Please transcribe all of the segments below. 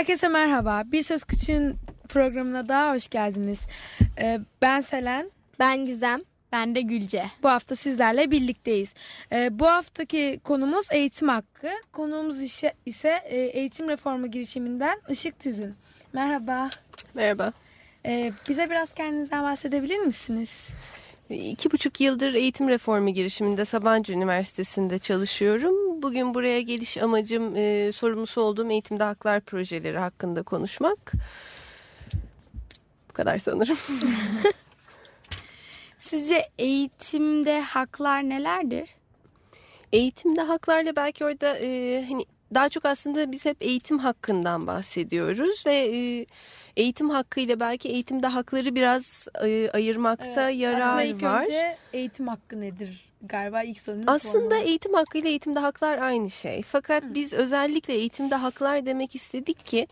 Herkese merhaba. Bir Söz Küçüğün programına daha hoş geldiniz. Ee, ben Selen. Ben Gizem. Ben de Gülce. Bu hafta sizlerle birlikteyiz. Ee, bu haftaki konumuz eğitim hakkı. Konuğumuz ise, ise e, eğitim reformu girişiminden Işık Tüzün. Merhaba. Merhaba. Ee, bize biraz kendinizden bahsedebilir misiniz? İki buçuk yıldır eğitim reformu girişiminde Sabancı Üniversitesi'nde çalışıyorum. Bugün buraya geliş amacım e, sorumlusu olduğum eğitimde haklar projeleri hakkında konuşmak. Bu kadar sanırım. Sizce eğitimde haklar nelerdir? Eğitimde haklarla belki orada e, hani daha çok aslında biz hep eğitim hakkından bahsediyoruz ve e, eğitim hakkıyla belki eğitimde hakları biraz e, ayırmakta evet, yarar aslında ilk var. önce eğitim hakkı nedir? Galiba ilk sorunuz Aslında eğitim hakkı ile eğitimde haklar aynı şey. Fakat Hı. biz özellikle eğitimde haklar demek istedik ki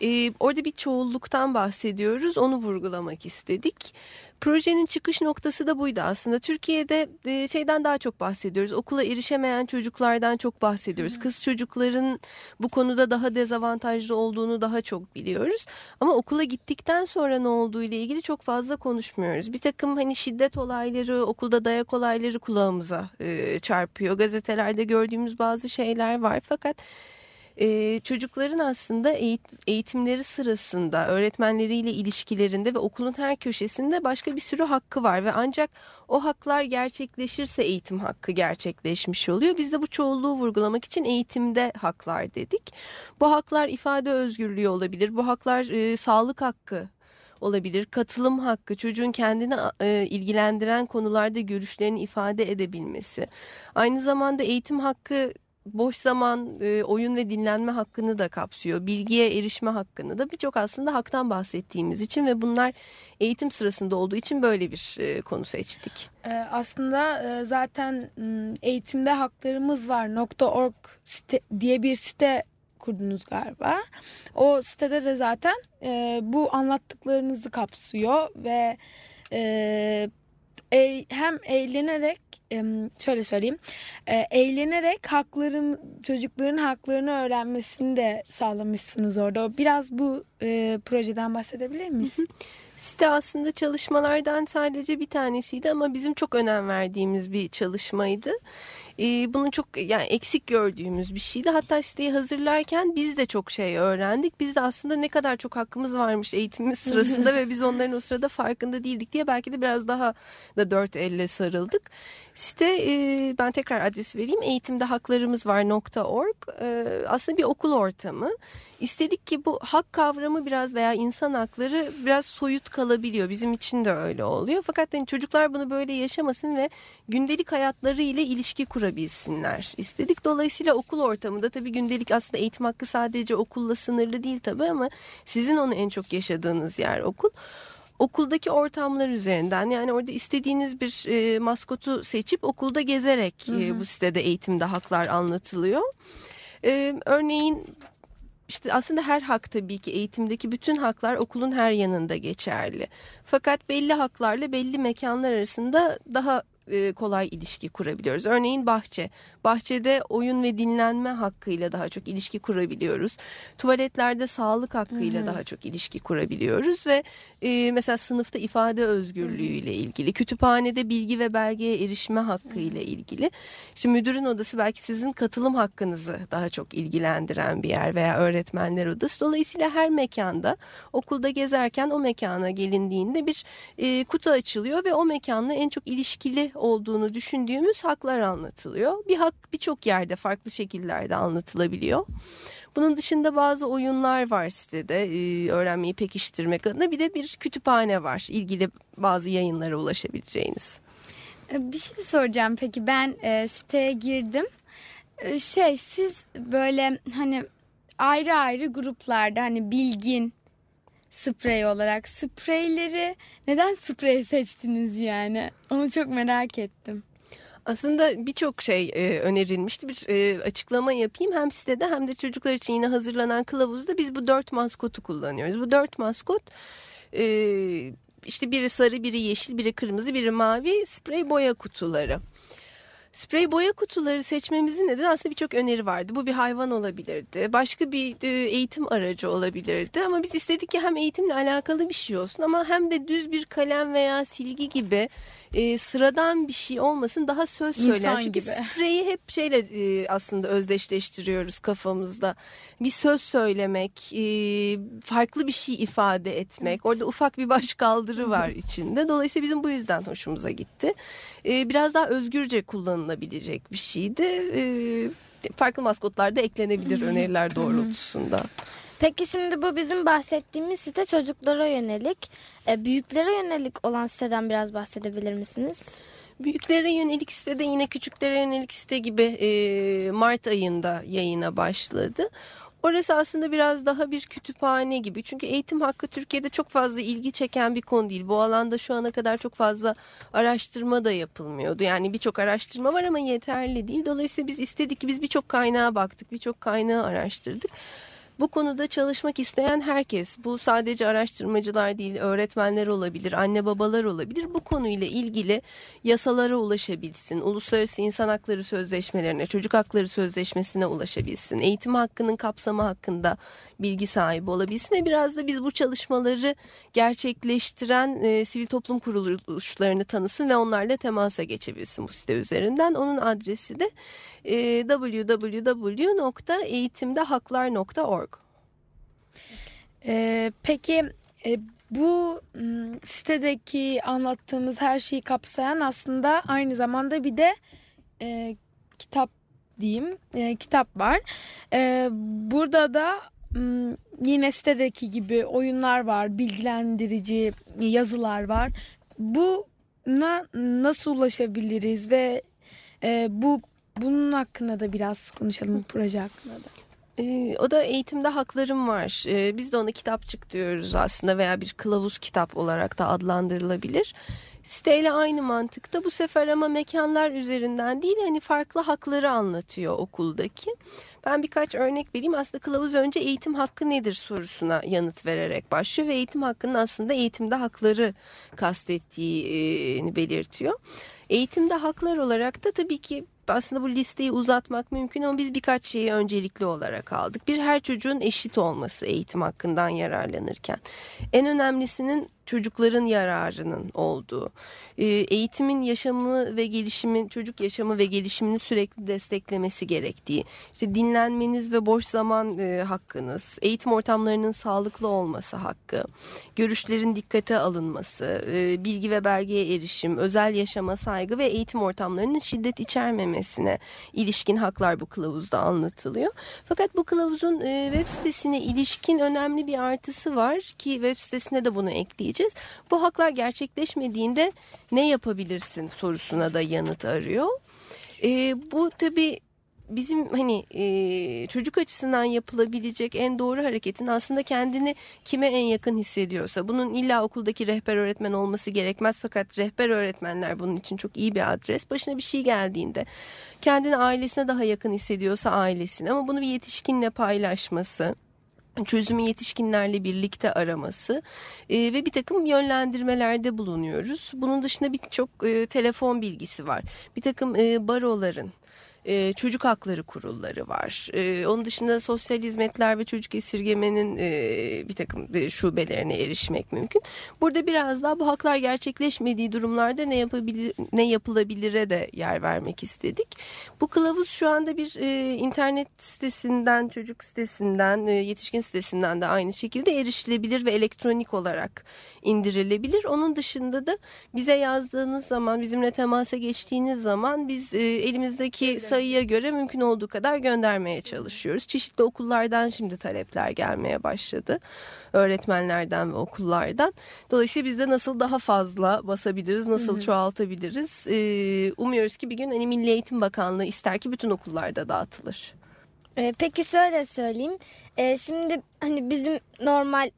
e, orada bir çoğulluktan bahsediyoruz. Onu vurgulamak istedik. Projenin çıkış noktası da buydu aslında. Türkiye'de e, şeyden daha çok bahsediyoruz. Okula erişemeyen çocuklardan çok bahsediyoruz. Hı hı. Kız çocukların bu konuda daha dezavantajlı olduğunu daha çok biliyoruz. Ama okula gittikten sonra ne olduğu ile ilgili çok fazla konuşmuyoruz. Bir takım hani şiddet olayları, okulda dayak olayları kulağımıza e, çarpıyor. Gazetelerde gördüğümüz bazı şeyler var. Fakat e, çocukların aslında eğitimleri sırasında öğretmenleriyle ilişkilerinde ve okulun her köşesinde başka bir sürü hakkı var ve ancak o haklar gerçekleşirse eğitim hakkı gerçekleşmiş oluyor. Biz de bu çoğulluğu vurgulamak için eğitimde haklar dedik. Bu haklar ifade özgürlüğü olabilir, bu haklar e, sağlık hakkı olabilir. Katılım hakkı, çocuğun kendini e, ilgilendiren konularda görüşlerini ifade edebilmesi. Aynı zamanda eğitim hakkı boş zaman, e, oyun ve dinlenme hakkını da kapsıyor. Bilgiye erişme hakkını da birçok aslında haktan bahsettiğimiz için ve bunlar eğitim sırasında olduğu için böyle bir e, konu seçtik. E, aslında e, zaten eğitimde haklarımız var .org site, diye bir site kurdunuz galiba. O sitede de zaten e, bu anlattıklarınızı kapsıyor ve e, e, hem eğlenerek şöyle söyleyeyim eğlenerek hakların çocukların haklarını öğrenmesini de sağlamışsınız orada. Biraz bu e, projeden bahsedebilir miyiz? Site aslında çalışmalardan sadece bir tanesiydi ama bizim çok önem verdiğimiz bir çalışmaydı e, bunu çok yani eksik gördüğümüz bir şeydi. Hatta siteyi hazırlarken biz de çok şey öğrendik. Biz de aslında ne kadar çok hakkımız varmış eğitimimiz sırasında ve biz onların o sırada farkında değildik diye belki de biraz daha da dört elle sarıldık. Site e, ben tekrar adres vereyim eğitimde haklarımız var .org e, aslında bir okul ortamı. İstedik ki bu hak kavramı biraz veya insan hakları biraz soyut kalabiliyor. Bizim için de öyle oluyor. Fakat yani çocuklar bunu böyle yaşamasın ve gündelik hayatları ile ilişki kurabilsinler istedik. Dolayısıyla okul ortamında tabii gündelik aslında eğitim hakkı sadece okulla sınırlı değil tabii ama sizin onu en çok yaşadığınız yer okul okuldaki ortamlar üzerinden yani orada istediğiniz bir e, maskotu seçip okulda gezerek E, bu sitede eğitimde haklar anlatılıyor. E, örneğin işte aslında her hak tabii ki eğitimdeki bütün haklar okulun her yanında geçerli. Fakat belli haklarla belli mekanlar arasında daha e, kolay ilişki kurabiliyoruz. Örneğin bahçe. Bahçede oyun ve dinlenme hakkıyla daha çok ilişki kurabiliyoruz. Tuvaletlerde sağlık hakkıyla Hı-hı. daha çok ilişki kurabiliyoruz ve e, mesela sınıfta ifade özgürlüğüyle ilgili, kütüphanede bilgi ve belgeye erişme hakkıyla ilgili. İşte müdürün odası belki sizin katılım hakkınızı daha çok ilgilendiren bir yer veya öğretmenler odası. Dolayısıyla her mekanda okulda gezerken o mekana gelindiğinde bir e, kutu açılıyor ve o mekanla en çok ilişkili olduğunu düşündüğümüz haklar anlatılıyor. Bir hak birçok yerde farklı şekillerde anlatılabiliyor. Bunun dışında bazı oyunlar var sitede e, öğrenmeyi pekiştirmek adına bir de bir kütüphane var ilgili bazı yayınlara ulaşabileceğiniz. E, bir şey soracağım peki ben e, siteye girdim. E, şey siz böyle hani ayrı ayrı gruplarda hani bilgin sprey olarak spreyleri neden sprey seçtiniz yani? Onu çok merak ettim. Aslında birçok şey e, önerilmişti. Bir e, açıklama yapayım. Hem sitede hem de çocuklar için yine hazırlanan kılavuzda biz bu dört maskotu kullanıyoruz. Bu dört maskot e, işte biri sarı, biri yeşil, biri kırmızı, biri mavi sprey boya kutuları. Sprey boya kutuları seçmemizin nedeni aslında birçok öneri vardı. Bu bir hayvan olabilirdi. Başka bir e, eğitim aracı olabilirdi. Ama biz istedik ki hem eğitimle alakalı bir şey olsun ama hem de düz bir kalem veya silgi gibi e, sıradan bir şey olmasın. Daha söz söyleyen. Çünkü gibi. spreyi hep şeyle e, aslında özdeşleştiriyoruz kafamızda. Bir söz söylemek, e, farklı bir şey ifade etmek. Evet. Orada ufak bir baş kaldırı var içinde. Dolayısıyla bizim bu yüzden hoşumuza gitti. E, biraz daha özgürce kullanılıyor alınabilecek bir şeydi. E, farklı maskotlar da eklenebilir öneriler doğrultusunda. Peki şimdi bu bizim bahsettiğimiz site çocuklara yönelik. E, büyüklere yönelik olan siteden biraz bahsedebilir misiniz? Büyüklere yönelik sitede yine küçüklere yönelik site gibi e, Mart ayında yayına başladı. Orası aslında biraz daha bir kütüphane gibi. Çünkü eğitim hakkı Türkiye'de çok fazla ilgi çeken bir konu değil. Bu alanda şu ana kadar çok fazla araştırma da yapılmıyordu. Yani birçok araştırma var ama yeterli değil. Dolayısıyla biz istedik ki biz birçok kaynağa baktık, birçok kaynağı araştırdık. Bu konuda çalışmak isteyen herkes, bu sadece araştırmacılar değil, öğretmenler olabilir, anne babalar olabilir. Bu konuyla ilgili yasalara ulaşabilsin, uluslararası insan hakları sözleşmelerine, çocuk hakları sözleşmesine ulaşabilsin, eğitim hakkının kapsamı hakkında bilgi sahibi olabilsin ve biraz da biz bu çalışmaları gerçekleştiren e, sivil toplum kuruluşlarını tanısın ve onlarla temasa geçebilsin bu site üzerinden. Onun adresi de e, www.eğitimdehaklar.org ee, peki e, bu sitedeki anlattığımız her şeyi kapsayan aslında aynı zamanda bir de e, kitap diyeyim e, kitap var. E, burada da yine sitedeki gibi oyunlar var, bilgilendirici yazılar var. Buna nasıl ulaşabiliriz ve e, bu bunun hakkında da biraz konuşalım proje hakkında da. Ee, o da eğitimde haklarım var. Ee, biz de ona kitapçık diyoruz aslında veya bir kılavuz kitap olarak da adlandırılabilir. Siteyle aynı mantıkta bu sefer ama mekanlar üzerinden değil hani farklı hakları anlatıyor okuldaki. Ben birkaç örnek vereyim. Aslında kılavuz önce eğitim hakkı nedir sorusuna yanıt vererek başlıyor ve eğitim hakkının aslında eğitimde hakları kastettiğini belirtiyor. Eğitimde haklar olarak da tabii ki aslında bu listeyi uzatmak mümkün ama biz birkaç şeyi öncelikli olarak aldık. Bir her çocuğun eşit olması eğitim hakkından yararlanırken. En önemlisinin çocukların yararının olduğu, e, eğitimin yaşamı ve gelişimin, çocuk yaşamı ve gelişimini sürekli desteklemesi gerektiği, işte dinlenmeniz ve boş zaman e, hakkınız, eğitim ortamlarının sağlıklı olması hakkı, görüşlerin dikkate alınması, e, bilgi ve belgeye erişim, özel yaşama saygı ve eğitim ortamlarının şiddet içermemesine ilişkin haklar bu kılavuzda anlatılıyor. Fakat bu kılavuzun web sitesine ilişkin önemli bir artısı var ki web sitesine de bunu ekleyeceğim edeceğiz. Bu haklar gerçekleşmediğinde ne yapabilirsin sorusuna da yanıt arıyor. E, bu tabii bizim hani e, çocuk açısından yapılabilecek en doğru hareketin aslında kendini kime en yakın hissediyorsa bunun illa okuldaki rehber öğretmen olması gerekmez fakat rehber öğretmenler bunun için çok iyi bir adres başına bir şey geldiğinde kendini ailesine daha yakın hissediyorsa ailesine ama bunu bir yetişkinle paylaşması çözümü yetişkinlerle birlikte araması e, ve bir takım yönlendirmelerde bulunuyoruz. Bunun dışında birçok e, telefon bilgisi var. Bir takım e, baroların e, çocuk hakları kurulları var. E, onun dışında sosyal hizmetler ve çocuk esirgemenin e, bir takım e, şubelerine erişmek mümkün. Burada biraz daha bu haklar gerçekleşmediği durumlarda ne yapabilir ne yapılabilire de yer vermek istedik. Bu kılavuz şu anda bir e, internet sitesinden, çocuk sitesinden, e, yetişkin sitesinden de aynı şekilde erişilebilir ve elektronik olarak indirilebilir. Onun dışında da bize yazdığınız zaman, bizimle temasa geçtiğiniz zaman biz e, elimizdeki sayıya göre mümkün olduğu kadar göndermeye çalışıyoruz. Çeşitli okullardan şimdi talepler gelmeye başladı. Öğretmenlerden ve okullardan. Dolayısıyla biz de nasıl daha fazla basabiliriz, nasıl hı hı. çoğaltabiliriz. Ee, umuyoruz ki bir gün hani Milli Eğitim Bakanlığı ister ki bütün okullarda dağıtılır. E, peki şöyle söyleyeyim. E, şimdi hani bizim normal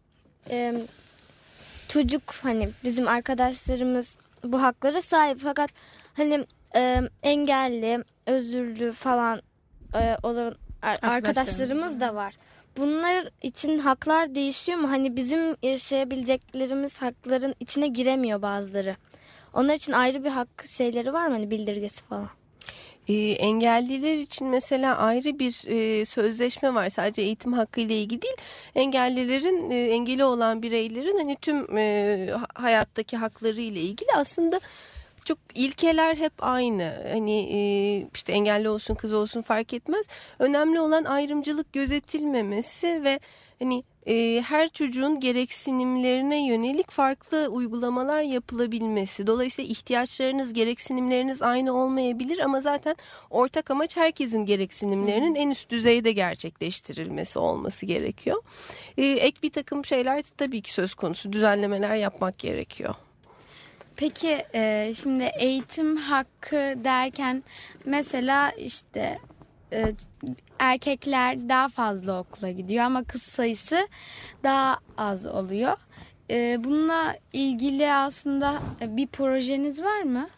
e, çocuk hani bizim arkadaşlarımız bu haklara sahip fakat hani e, engelli, özürlü falan e, olan ar- arkadaşlarımız da var. Bunlar için haklar değişiyor mu? Hani bizim yaşayabileceklerimiz hakların içine giremiyor bazıları. Onlar için ayrı bir hak şeyleri var mı? Hani bildirgesi falan. E, engelliler için mesela ayrı bir e, sözleşme var. Sadece eğitim hakkı ile ilgili değil. Engellilerin, e, engeli olan bireylerin hani tüm e, hayattaki hakları ile ilgili aslında çok ilkeler hep aynı. Hani e, işte engelli olsun kız olsun fark etmez. Önemli olan ayrımcılık gözetilmemesi ve hani e, her çocuğun gereksinimlerine yönelik farklı uygulamalar yapılabilmesi. Dolayısıyla ihtiyaçlarınız, gereksinimleriniz aynı olmayabilir ama zaten ortak amaç herkesin gereksinimlerinin en üst düzeyde gerçekleştirilmesi olması gerekiyor. E, ek bir takım şeyler tabii ki söz konusu düzenlemeler yapmak gerekiyor. Peki e, şimdi eğitim hakkı derken mesela işte e, erkekler daha fazla okula gidiyor ama kız sayısı daha az oluyor. E, bununla ilgili aslında bir projeniz var mı?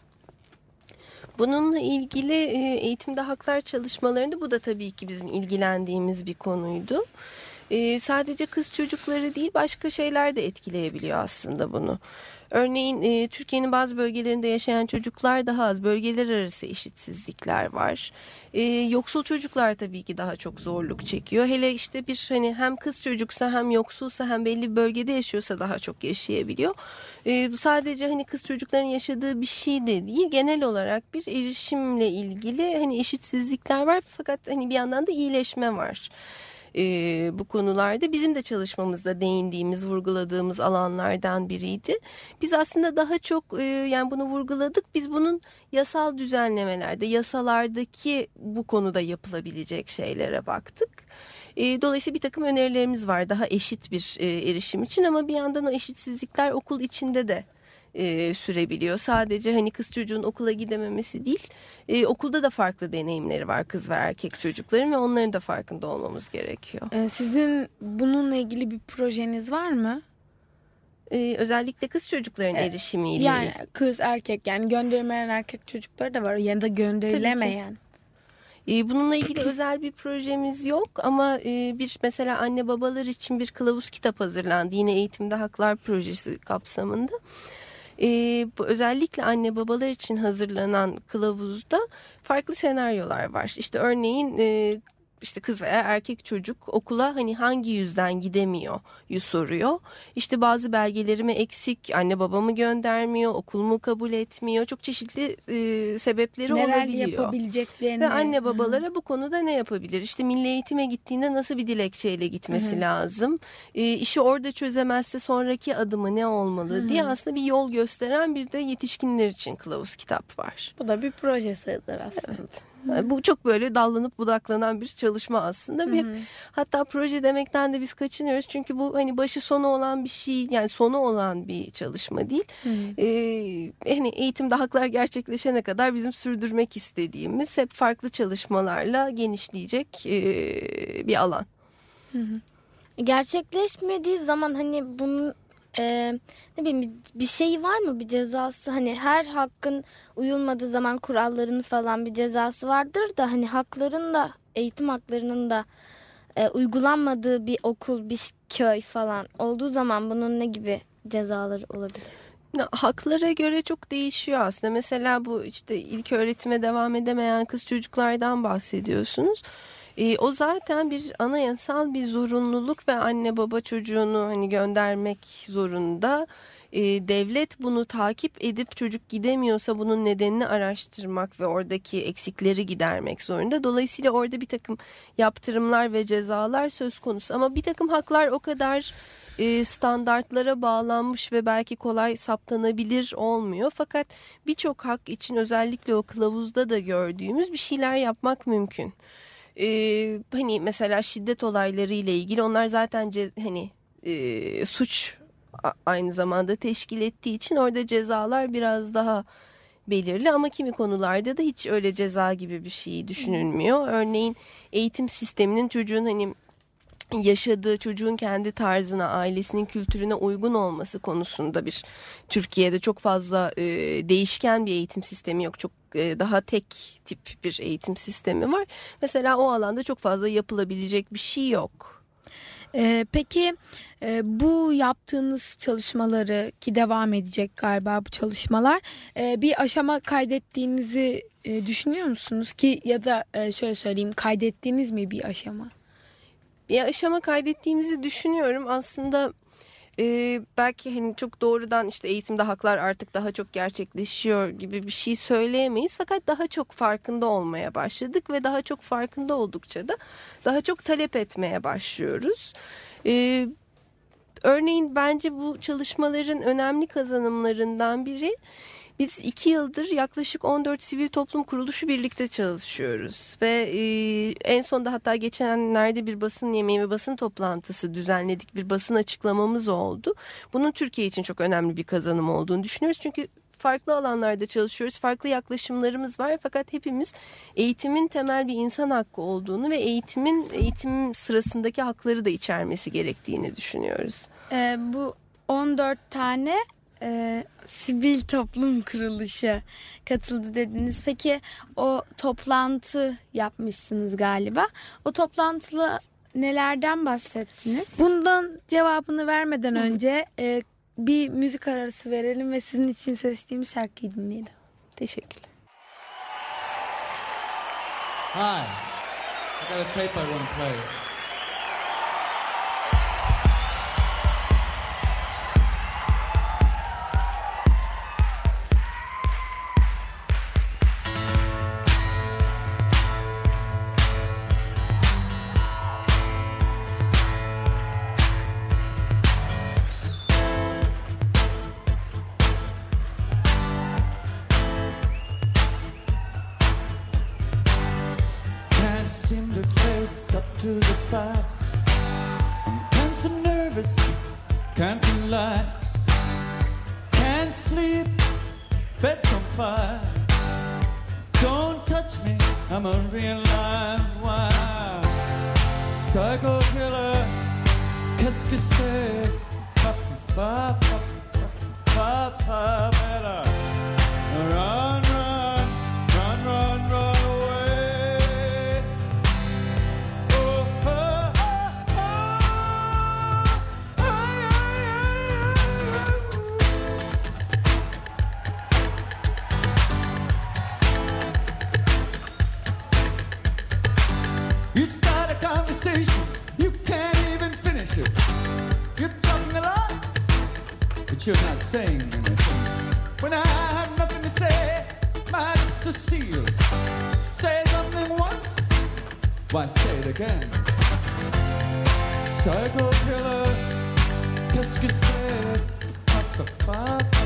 Bununla ilgili e, eğitimde haklar çalışmalarında bu da tabii ki bizim ilgilendiğimiz bir konuydu. E, sadece kız çocukları değil başka şeyler de etkileyebiliyor aslında bunu. Örneğin e, Türkiye'nin bazı bölgelerinde yaşayan çocuklar daha az. Bölgeler arası eşitsizlikler var. E, yoksul çocuklar tabii ki daha çok zorluk çekiyor. Hele işte bir hani hem kız çocuksa hem yoksulsa hem belli bir bölgede yaşıyorsa daha çok yaşayabiliyor. E, sadece hani kız çocukların yaşadığı bir şey de değil. Genel olarak bir erişimle ilgili hani eşitsizlikler var. Fakat hani bir yandan da iyileşme var e, bu konularda bizim de çalışmamızda değindiğimiz, vurguladığımız alanlardan biriydi. Biz aslında daha çok e, yani bunu vurguladık. Biz bunun yasal düzenlemelerde, yasalardaki bu konuda yapılabilecek şeylere baktık. E, dolayısıyla bir takım önerilerimiz var daha eşit bir e, erişim için ama bir yandan o eşitsizlikler okul içinde de e, sürebiliyor. Sadece hani kız çocuğun okula gidememesi değil, e, okulda da farklı deneyimleri var kız ve erkek çocukların ve onların da farkında olmamız gerekiyor. Ee, sizin bununla ilgili bir projeniz var mı? Ee, özellikle kız çocukların Evet. erişimiyle. Yani kız erkek yani gönderilmeyen erkek çocukları da var ya da gönderilemeyen. Ee, bununla ilgili özel bir projemiz yok ama e, bir mesela anne babalar için bir kılavuz kitap hazırlandı. Yine Eğitimde Haklar Projesi kapsamında. Ee, bu özellikle anne babalar için hazırlanan kılavuzda farklı senaryolar var. İşte örneğin e, işte kız veya erkek çocuk okula hani hangi yüzden gidemiyor yu soruyor. İşte bazı belgelerimi eksik anne babamı göndermiyor okul mu kabul etmiyor çok çeşitli e, sebepleri Neler olabiliyor. yapabileceklerini. Ve anne babalara bu konuda ne yapabilir? İşte milli eğitime gittiğinde nasıl bir dilekçeyle gitmesi lazım? E, işi orada çözemezse sonraki adımı ne olmalı diye aslında bir yol gösteren bir de yetişkinler için kılavuz kitap var. Bu da bir proje sayılır aslında. Yani Bu çok böyle dallanıp budaklanan bir çalışma aslında. Bir, hatta proje demekten de biz kaçınıyoruz. Çünkü bu hani başı sonu olan bir şey yani sonu olan bir çalışma değil. Ee, hani eğitimde haklar gerçekleşene kadar bizim sürdürmek istediğimiz hep farklı çalışmalarla genişleyecek ee, bir alan. Gerçekleşmediği zaman hani bunun e, ne bileyim bir, bir şey var mı bir cezası hani her hakkın uyulmadığı zaman kuralların falan bir cezası vardır da hani hakların da eğitim haklarının da e, uygulanmadığı bir okul bir köy falan olduğu zaman bunun ne gibi cezaları olabilir? Haklara göre çok değişiyor aslında. Mesela bu işte ilk öğretime devam edemeyen kız çocuklardan bahsediyorsunuz. Ee, o zaten bir anayasal bir zorunluluk ve anne baba çocuğunu hani göndermek zorunda. Ee, devlet bunu takip edip çocuk gidemiyorsa bunun nedenini araştırmak ve oradaki eksikleri gidermek zorunda. Dolayısıyla orada bir takım yaptırımlar ve cezalar söz konusu. Ama bir takım haklar o kadar e, standartlara bağlanmış ve belki kolay saptanabilir olmuyor. Fakat birçok hak için özellikle o kılavuzda da gördüğümüz bir şeyler yapmak mümkün. Ee, hani mesela şiddet olayları ile ilgili onlar zaten hani e, suç aynı zamanda teşkil ettiği için orada cezalar biraz daha belirli ama kimi konularda da hiç öyle ceza gibi bir şey düşünülmüyor. Örneğin eğitim sisteminin çocuğun hani yaşadığı çocuğun kendi tarzına, ailesinin kültürüne uygun olması konusunda bir Türkiye'de çok fazla e, değişken bir eğitim sistemi yok. Çok e, daha tek tip bir eğitim sistemi var. Mesela o alanda çok fazla yapılabilecek bir şey yok. Ee, peki e, bu yaptığınız çalışmaları ki devam edecek galiba bu çalışmalar e, bir aşama kaydettiğinizi e, düşünüyor musunuz ki ya da e, şöyle söyleyeyim kaydettiğiniz mi bir aşama? Bir aşama kaydettiğimizi düşünüyorum. Aslında e, belki hani çok doğrudan işte eğitimde haklar artık daha çok gerçekleşiyor gibi bir şey söyleyemeyiz. Fakat daha çok farkında olmaya başladık ve daha çok farkında oldukça da daha çok talep etmeye başlıyoruz. E, örneğin bence bu çalışmaların önemli kazanımlarından biri biz iki yıldır yaklaşık 14 sivil toplum kuruluşu birlikte çalışıyoruz ve e, en sonunda hatta geçenlerde bir basın yemeği ve basın toplantısı düzenledik bir basın açıklamamız oldu. Bunun Türkiye için çok önemli bir kazanım olduğunu düşünüyoruz çünkü farklı alanlarda çalışıyoruz. Farklı yaklaşımlarımız var fakat hepimiz eğitimin temel bir insan hakkı olduğunu ve eğitimin eğitim sırasındaki hakları da içermesi gerektiğini düşünüyoruz. Ee, bu 14 tane e, sivil toplum kuruluşu katıldı dediniz. Peki o toplantı yapmışsınız galiba. O toplantıda nelerden bahsettiniz? Bundan cevabını vermeden önce e, bir müzik arası verelim ve sizin için seçtiğimiz şarkıyı dinleyelim. Teşekkürler. Hi, I got a tape I want to play. Let's get c'est Papa, papa, papa, papa, you're not saying anything. When I have nothing to say, my lips are. Say something once, why say it again? Psycho killer, qu'est-ce que c'est? Fa, fa, fa,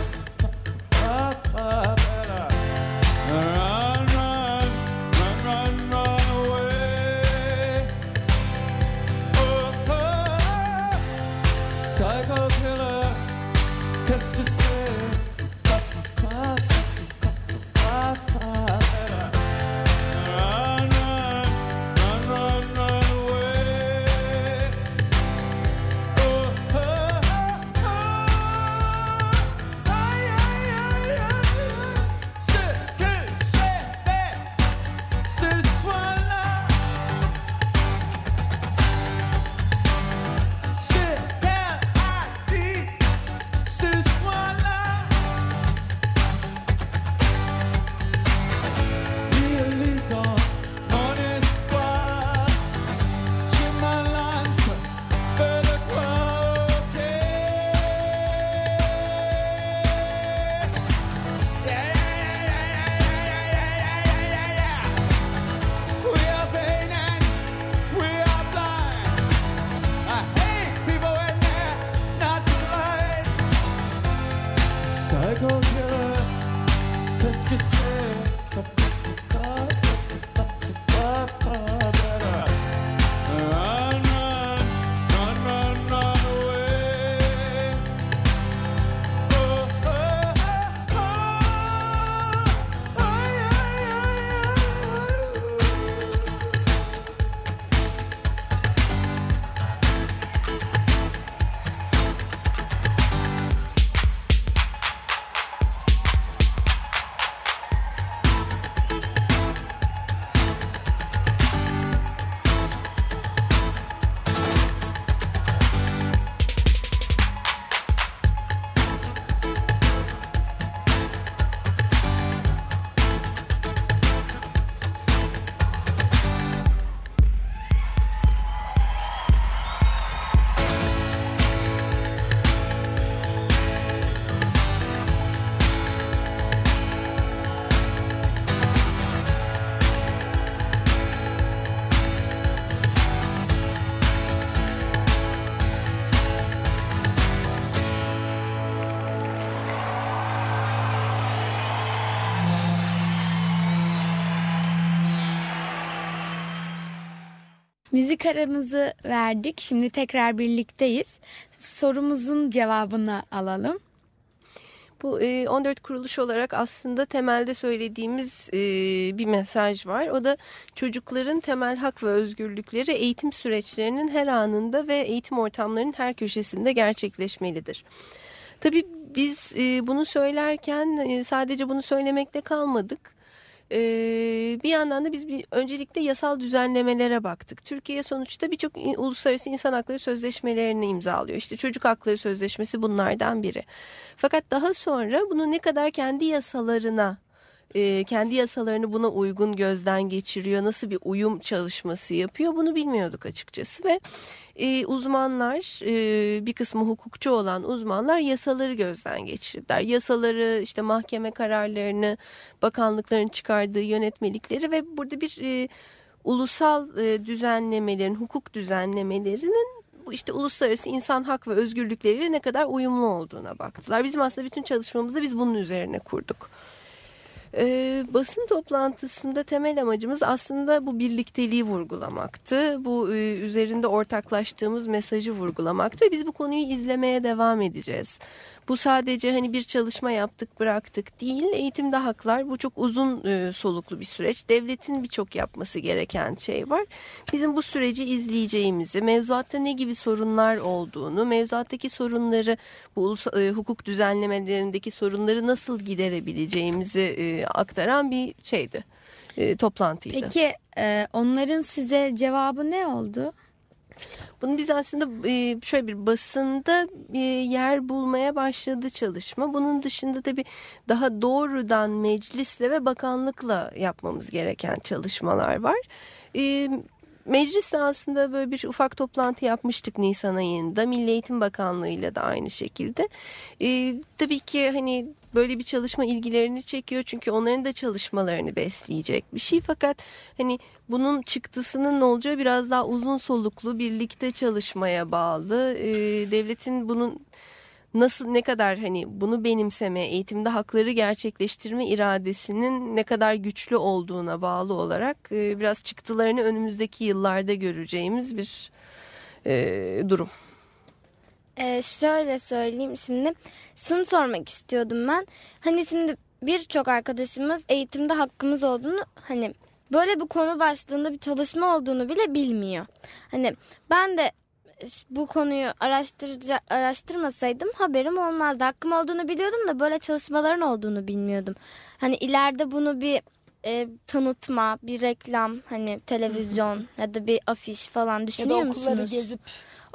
Müzik aramızı verdik. Şimdi tekrar birlikteyiz. Sorumuzun cevabını alalım. Bu e, 14 kuruluş olarak aslında temelde söylediğimiz e, bir mesaj var. O da çocukların temel hak ve özgürlükleri eğitim süreçlerinin her anında ve eğitim ortamlarının her köşesinde gerçekleşmelidir. Tabii biz e, bunu söylerken e, sadece bunu söylemekle kalmadık. Ee, bir yandan da biz bir, öncelikle yasal düzenlemelere baktık. Türkiye sonuçta birçok uluslararası insan hakları sözleşmelerini imzalıyor. İşte çocuk hakları sözleşmesi bunlardan biri. Fakat daha sonra bunu ne kadar kendi yasalarına e, kendi yasalarını buna uygun gözden geçiriyor, nasıl bir uyum çalışması yapıyor bunu bilmiyorduk açıkçası ve e, uzmanlar e, bir kısmı hukukçu olan uzmanlar yasaları gözden geçirdiler. Yasaları işte mahkeme kararlarını bakanlıkların çıkardığı yönetmelikleri ve burada bir e, ulusal e, düzenlemelerin hukuk düzenlemelerinin bu işte uluslararası insan hak ve özgürlükleriyle ne kadar uyumlu olduğuna baktılar. Bizim aslında bütün çalışmamızda biz bunun üzerine kurduk. E, basın toplantısında temel amacımız aslında bu birlikteliği vurgulamaktı. Bu e, üzerinde ortaklaştığımız mesajı vurgulamaktı ve biz bu konuyu izlemeye devam edeceğiz. Bu sadece hani bir çalışma yaptık bıraktık değil. Eğitimde haklar bu çok uzun e, soluklu bir süreç. Devletin birçok yapması gereken şey var. Bizim bu süreci izleyeceğimizi, mevzuatta ne gibi sorunlar olduğunu, mevzuattaki sorunları, bu e, hukuk düzenlemelerindeki sorunları nasıl giderebileceğimizi e, aktaran bir şeydi. E, toplantıydı. Peki e, onların size cevabı ne oldu? Bunu biz aslında e, şöyle bir basında e, yer bulmaya başladı çalışma. Bunun dışında tabii daha doğrudan meclisle ve bakanlıkla yapmamız gereken çalışmalar var. E, Meclisle aslında böyle bir ufak toplantı yapmıştık Nisan ayında. Milli Eğitim Bakanlığı ile de aynı şekilde. Ee, tabii ki hani böyle bir çalışma ilgilerini çekiyor çünkü onların da çalışmalarını besleyecek bir şey. Fakat hani bunun çıktısının olacağı biraz daha uzun soluklu birlikte çalışmaya bağlı. Ee, devletin bunun nasıl ne kadar hani bunu benimseme, eğitimde hakları gerçekleştirme iradesinin ne kadar güçlü olduğuna bağlı olarak e, biraz çıktılarını önümüzdeki yıllarda göreceğimiz bir e, durum. Ee, şöyle söyleyeyim şimdi. Şunu sormak istiyordum ben. Hani şimdi birçok arkadaşımız eğitimde hakkımız olduğunu hani böyle bir konu başlığında bir çalışma olduğunu bile bilmiyor. Hani ben de bu konuyu araştırca, araştırmasaydım haberim olmazdı. Hakkım olduğunu biliyordum da böyle çalışmaların olduğunu bilmiyordum. Hani ileride bunu bir e, tanıtma, bir reklam, hani televizyon ya da bir afiş falan düşünüyor ya da musunuz? okulları gezip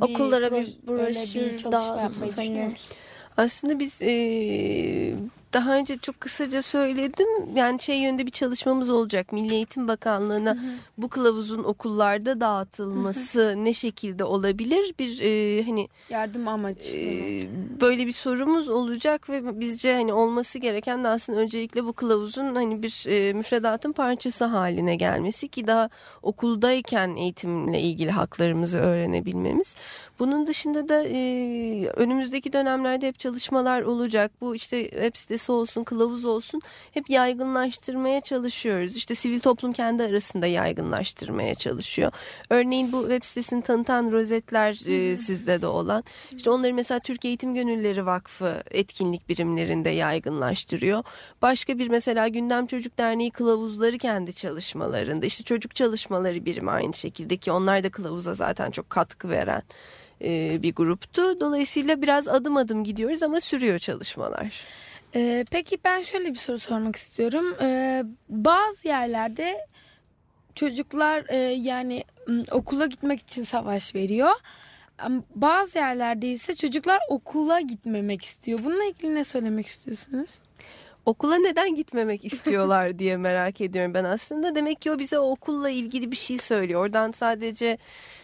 okullara bir, bir broşür bir çalışma yapmayı dağıtıp düşünüyor hani. musun? Aslında biz e, daha önce çok kısaca söyledim. Yani şey yönde bir çalışmamız olacak. Milli Eğitim Bakanlığı'na bu kılavuzun okullarda dağıtılması ne şekilde olabilir? Bir e, hani Yardım amaçlı. e, böyle bir sorumuz olacak ve bizce hani olması gereken de aslında öncelikle bu kılavuzun hani bir e, müfredatın parçası haline gelmesi ki daha okuldayken eğitimle ilgili haklarımızı öğrenebilmemiz. Bunun dışında da e, önümüzdeki dönemlerde hep çalışmalar olacak. Bu işte web sitesi olsun, kılavuz olsun hep yaygınlaştırmaya çalışıyoruz. İşte sivil toplum kendi arasında yaygınlaştırmaya çalışıyor. Örneğin bu web sitesini tanıtan rozetler e, sizde de olan. İşte onları mesela Türkiye Eğitim Gönülleri Vakfı etkinlik birimlerinde yaygınlaştırıyor. Başka bir mesela Gündem Çocuk Derneği kılavuzları kendi çalışmalarında. İşte çocuk çalışmaları birimi aynı şekilde ki onlar da kılavuza zaten çok katkı veren e, bir gruptu. Dolayısıyla biraz adım adım gidiyoruz ama sürüyor çalışmalar. Ee, peki ben şöyle bir soru sormak istiyorum. Ee, bazı yerlerde çocuklar e, yani okula gitmek için savaş veriyor. Bazı yerlerde ise çocuklar okula gitmemek istiyor. Bununla ilgili ne söylemek istiyorsunuz? Okula neden gitmemek istiyorlar diye merak ediyorum ben aslında. Demek ki o bize okulla ilgili bir şey söylüyor. Oradan sadece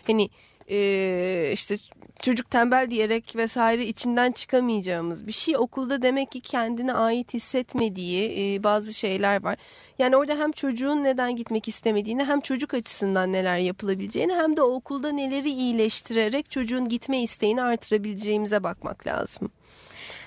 hani e, işte çocuk tembel diyerek vesaire içinden çıkamayacağımız bir şey. Okulda demek ki kendine ait hissetmediği e, bazı şeyler var. Yani orada hem çocuğun neden gitmek istemediğini hem çocuk açısından neler yapılabileceğini hem de okulda neleri iyileştirerek çocuğun gitme isteğini artırabileceğimize bakmak lazım.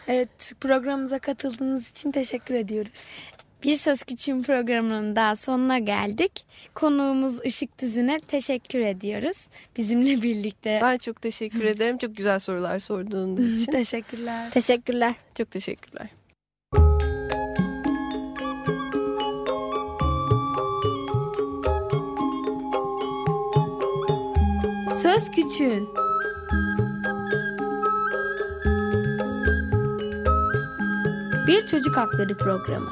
Evet programımıza katıldığınız için teşekkür ediyoruz. Bir Söz Küçüğün programının daha sonuna geldik. Konuğumuz Işık Düzü'ne teşekkür ediyoruz. Bizimle birlikte. Ben çok teşekkür ederim. Çok güzel sorular sorduğunuz için. Teşekkürler. Teşekkürler. Çok teşekkürler. Söz Küçüğün Bir Çocuk Hakları Programı